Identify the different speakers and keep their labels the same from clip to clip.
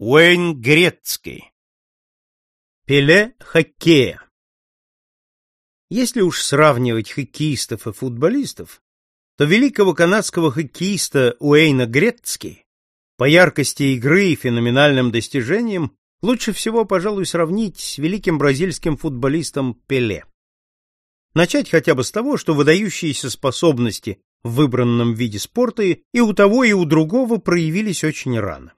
Speaker 1: Уэйн Грецкий. Пеле хоккея. Если уж сравнивать хоккеистов и футболистов, то великого канадского хоккеиста Уэйна Грецки по яркости игры и феноменальным достижениям лучше всего, пожалуй, сравнить с великим бразильским футболистом Пеле. Начать хотя бы с того, что выдающиеся способности в выбранном виде спорта и у того, и у другого проявились очень рано.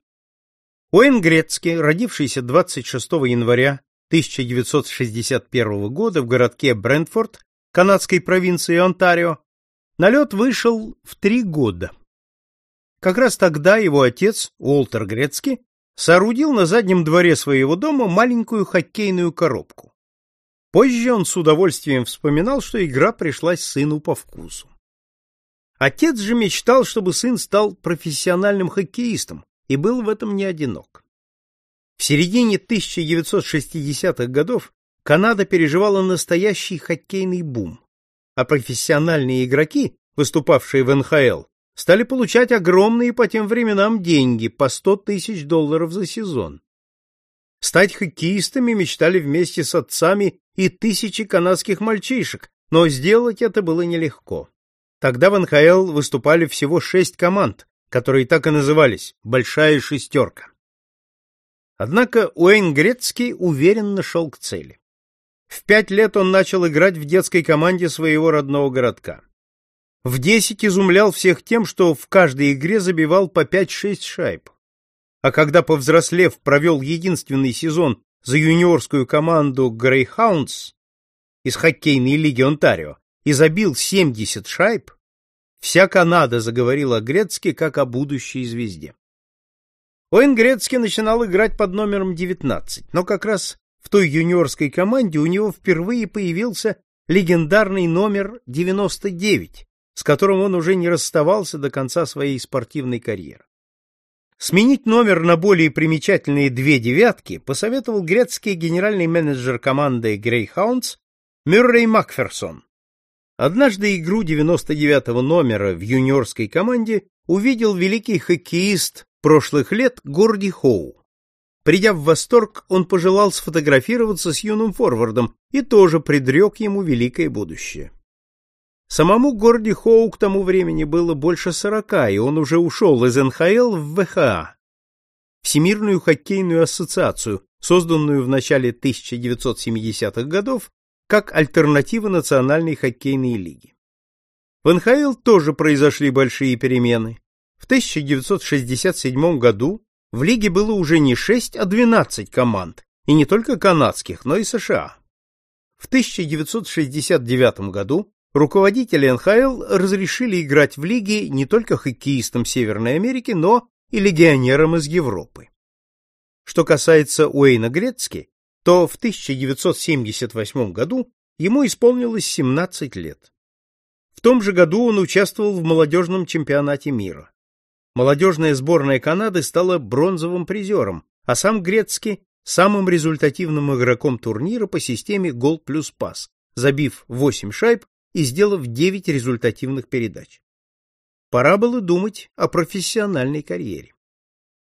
Speaker 1: Уэйн Грецкий, родившийся 26 января 1961 года в городке Брентфорд, канадской провинции Онтарио, на лед вышел в три года. Как раз тогда его отец, Уолтер Грецкий, соорудил на заднем дворе своего дома маленькую хоккейную коробку. Позже он с удовольствием вспоминал, что игра пришлась сыну по вкусу. Отец же мечтал, чтобы сын стал профессиональным хоккеистом, и был в этом не одинок. В середине 1960-х годов Канада переживала настоящий хоккейный бум, а профессиональные игроки, выступавшие в НХЛ, стали получать огромные по тем временам деньги по 100 тысяч долларов за сезон. Стать хоккеистами мечтали вместе с отцами и тысячи канадских мальчишек, но сделать это было нелегко. Тогда в НХЛ выступали всего шесть команд, которые так и назывались «Большая шестерка». Однако Уэйн Грецкий уверенно шел к цели. В пять лет он начал играть в детской команде своего родного городка. В десять изумлял всех тем, что в каждой игре забивал по пять-шесть шайб. А когда, повзрослев, провел единственный сезон за юниорскую команду Greyhounds из хоккейной лиги Онтарио и забил 70 шайб, вся Канада заговорила о Грецке как о будущей звезде. Оэн Грецки начинал играть под номером 19, но как раз в той юниорской команде у него впервые появился легендарный номер 99, с которым он уже не расставался до конца своей спортивной карьеры. Сменить номер на более примечательные две девятки посоветовал грецкий генеральный менеджер команды Greyhounds Мюррей Макферсон. Однажды игру 99-го номера в юниорской команде увидел великий хоккеист прошлых лет Горди Хоу. Придя в восторг, он пожелал сфотографироваться с юным форвардом и тоже предрек ему великое будущее. Самому Горди Хоу к тому времени было больше сорока, и он уже ушел из НХЛ в ВХА, Всемирную хоккейную ассоциацию, созданную в начале 1970-х годов как альтернатива Национальной хоккейной лиги. В НХЛ тоже произошли большие перемены. В 1967 году в лиге было уже не 6, а 12 команд, и не только канадских, но и США. В 1969 году руководители НХЛ разрешили играть в лиге не только хоккеистам Северной Америки, но и легионерам из Европы. Что касается Уэйна Грецки, то в 1978 году ему исполнилось 17 лет. В том же году он участвовал в молодежном чемпионате мира. Молодежная сборная Канады стала бронзовым призером, а сам Грецки – самым результативным игроком турнира по системе гол плюс пас, забив 8 шайб и сделав 9 результативных передач. Пора было думать о профессиональной карьере.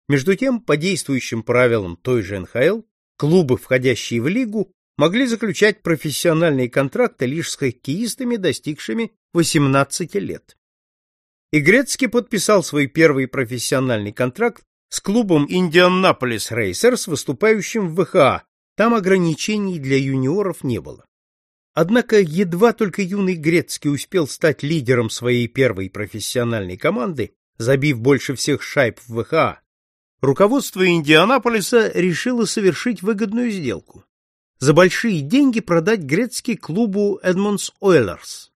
Speaker 1: Между тем, по действующим правилам той же НХЛ, клубы, входящие в лигу, могли заключать профессиональные контракты лишь с хоккеистами, достигшими 18 лет. И Грецкий подписал свой первый профессиональный контракт с клубом Индианаполис Рейсерс, выступающим в ВХА. Там ограничений для юниоров не было. Однако едва только юный Грецкий успел стать лидером своей первой профессиональной команды, забив больше всех шайб в ВХА, руководство Индианаполиса решило совершить выгодную сделку. За большие деньги продать Грецкий клубу Эдмонс Ойлерс.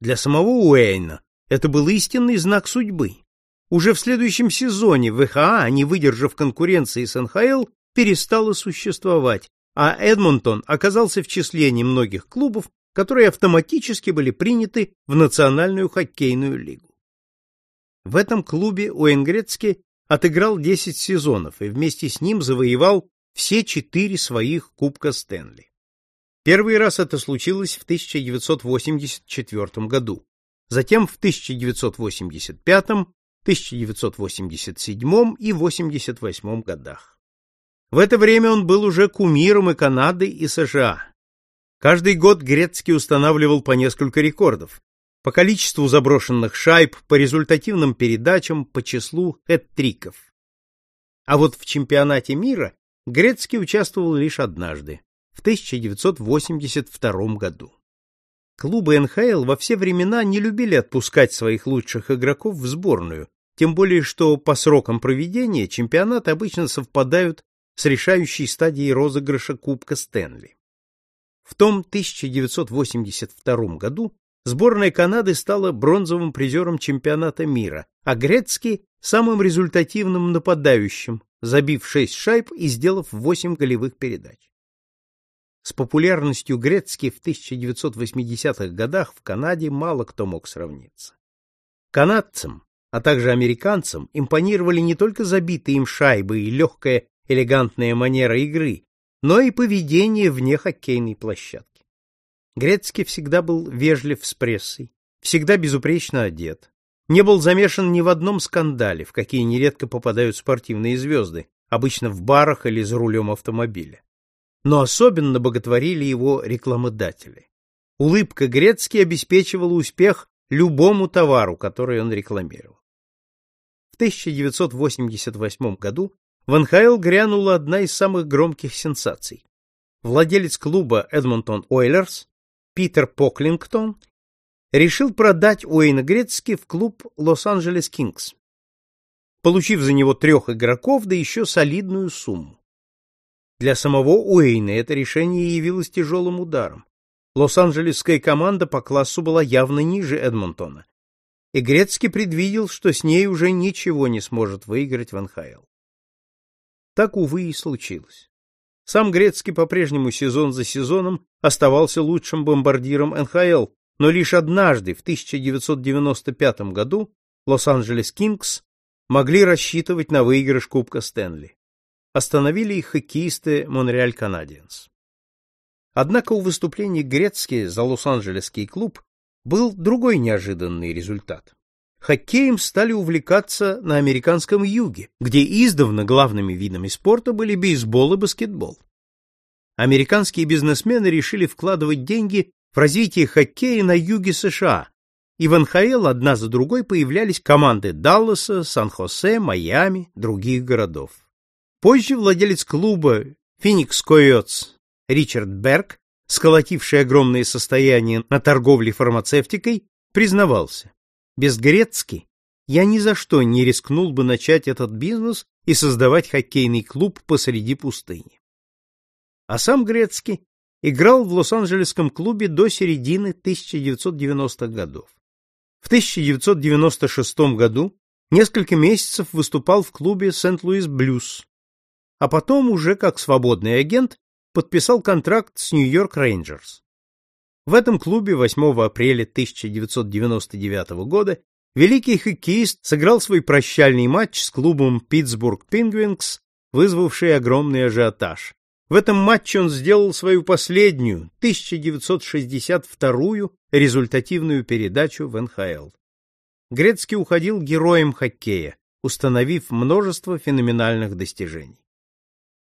Speaker 1: Для самого Уэйна это был истинный знак судьбы. Уже в следующем сезоне ВХА, не выдержав конкуренции с НХЛ, перестала существовать, а Эдмонтон оказался в числе немногих клубов, которые автоматически были приняты в Национальную хоккейную лигу. В этом клубе Уэнгрецки отыграл 10 сезонов и вместе с ним завоевал все четыре своих Кубка Стэнли. Первый раз это случилось в 1984 году, затем в 1985, 1987 и 88 годах. В это время он был уже кумиром и Канады, и США. Каждый год Грецкий устанавливал по несколько рекордов по количеству заброшенных шайб, по результативным передачам, по числу хэт-триков. А вот в чемпионате мира Грецкий участвовал лишь однажды, в 1982 году. Клубы НХЛ во все времена не любили отпускать своих лучших игроков в сборную, тем более что по срокам проведения чемпионаты обычно совпадают с решающей стадией розыгрыша Кубка Стэнли. В том 1982 году сборная Канады стала бронзовым призером чемпионата мира, а Грецкий – самым результативным нападающим, забив 6 шайб и сделав 8 голевых передач. С популярностью Грецки в 1980-х годах в Канаде мало кто мог сравниться. Канадцам, а также американцам импонировали не только забитые им шайбы и легкая элегантная манера игры, но и поведение вне хоккейной площадки. Грецкий всегда был вежлив с прессой, всегда безупречно одет, не был замешан ни в одном скандале, в какие нередко попадают спортивные звезды, обычно в барах или за рулем автомобиля. Но особенно боготворили его рекламодатели. Улыбка Грецкий обеспечивала успех любому товару, который он рекламировал. В 1988 году в НХЛ грянула одна из самых громких сенсаций. Владелец клуба Эдмонтон Ойлерс Питер Поклингтон решил продать Уэйна Грецки в клуб Лос-Анджелес Кингс, получив за него трех игроков, да еще солидную сумму. Для самого Уэйна это решение явилось тяжелым ударом. Лос-Анджелесская команда по классу была явно ниже Эдмонтона, и Грецкий предвидел, что с ней уже ничего не сможет выиграть в НХЛ. Так, увы, и случилось. Сам Грецкий по-прежнему сезон за сезоном оставался лучшим бомбардиром НХЛ, но лишь однажды, в 1995 году, Лос-Анджелес Кингс могли рассчитывать на выигрыш Кубка Стэнли. Остановили их хоккеисты Монреаль Канадиенс. Однако у выступлений Грецки за Лос-Анджелесский клуб был другой неожиданный результат хоккеем стали увлекаться на американском юге, где издавна главными видами спорта были бейсбол и баскетбол. Американские бизнесмены решили вкладывать деньги в развитие хоккея на юге США, и в НХЛ одна за другой появлялись команды Далласа, Сан-Хосе, Майами, других городов. Позже владелец клуба Феникс Койотс Ричард Берг, сколотивший огромные состояния на торговле фармацевтикой, признавался, без Грецки я ни за что не рискнул бы начать этот бизнес и создавать хоккейный клуб посреди пустыни. А сам Грецкий играл в Лос-Анджелесском клубе до середины 1990-х годов. В 1996 году несколько месяцев выступал в клубе Сент-Луис Блюз, а потом уже как свободный агент подписал контракт с Нью-Йорк Рейнджерс. В этом клубе 8 апреля 1999 года великий хоккеист сыграл свой прощальный матч с клубом Питтсбург Пингвинкс, вызвавший огромный ажиотаж. В этом матче он сделал свою последнюю, 1962-ю результативную передачу в НХЛ. Грецкий уходил героем хоккея, установив множество феноменальных достижений.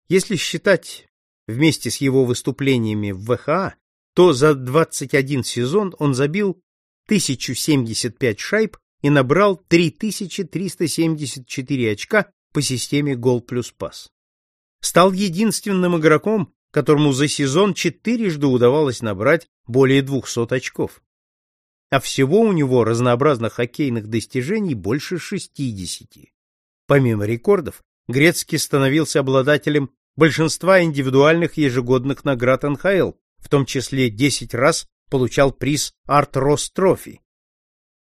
Speaker 1: Если считать вместе с его выступлениями в ВХА, то за 21 сезон он забил 1075 шайб и набрал 3374 очка по системе гол плюс пас. Стал единственным игроком, которому за сезон четырежды удавалось набрать более 200 очков. А всего у него разнообразных хоккейных достижений больше 60. Помимо рекордов, Грецкий становился обладателем большинства индивидуальных ежегодных наград НХЛ, в том числе 10 раз получал приз Арт Рос Трофи,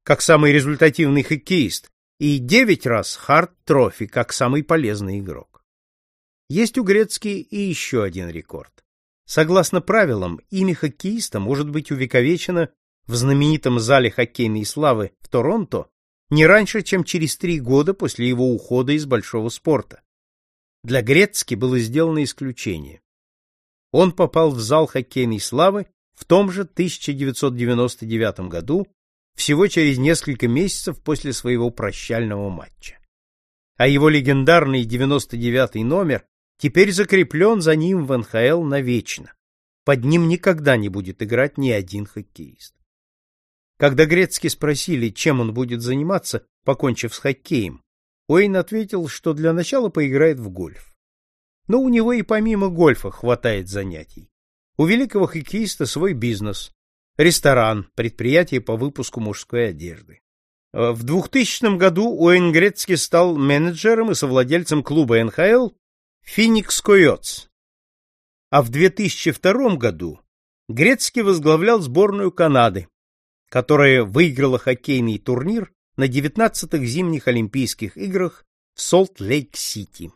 Speaker 1: как самый результативный хоккеист, и 9 раз Харт Трофи, как самый полезный игрок. Есть у Грецки и еще один рекорд. Согласно правилам, имя хоккеиста может быть увековечено в знаменитом зале хоккейной славы в Торонто не раньше, чем через три года после его ухода из большого спорта. Для Грецки было сделано исключение он попал в зал хоккейной славы в том же 1999 году всего через несколько месяцев после своего прощального матча. А его легендарный 99-й номер теперь закреплен за ним в НХЛ навечно. Под ним никогда не будет играть ни один хоккеист. Когда Грецкий спросили, чем он будет заниматься, покончив с хоккеем, Уэйн ответил, что для начала поиграет в гольф. Но у него и помимо гольфа хватает занятий. У великого хоккеиста свой бизнес, ресторан, предприятие по выпуску мужской одежды. В 2000 году Уэйн Грецкий стал менеджером и совладельцем клуба НХЛ «Феникс Койотс». А в 2002 году Грецкий возглавлял сборную Канады, которая выиграла хоккейный турнир на 19-х зимних Олимпийских играх в Солт-Лейк-Сити.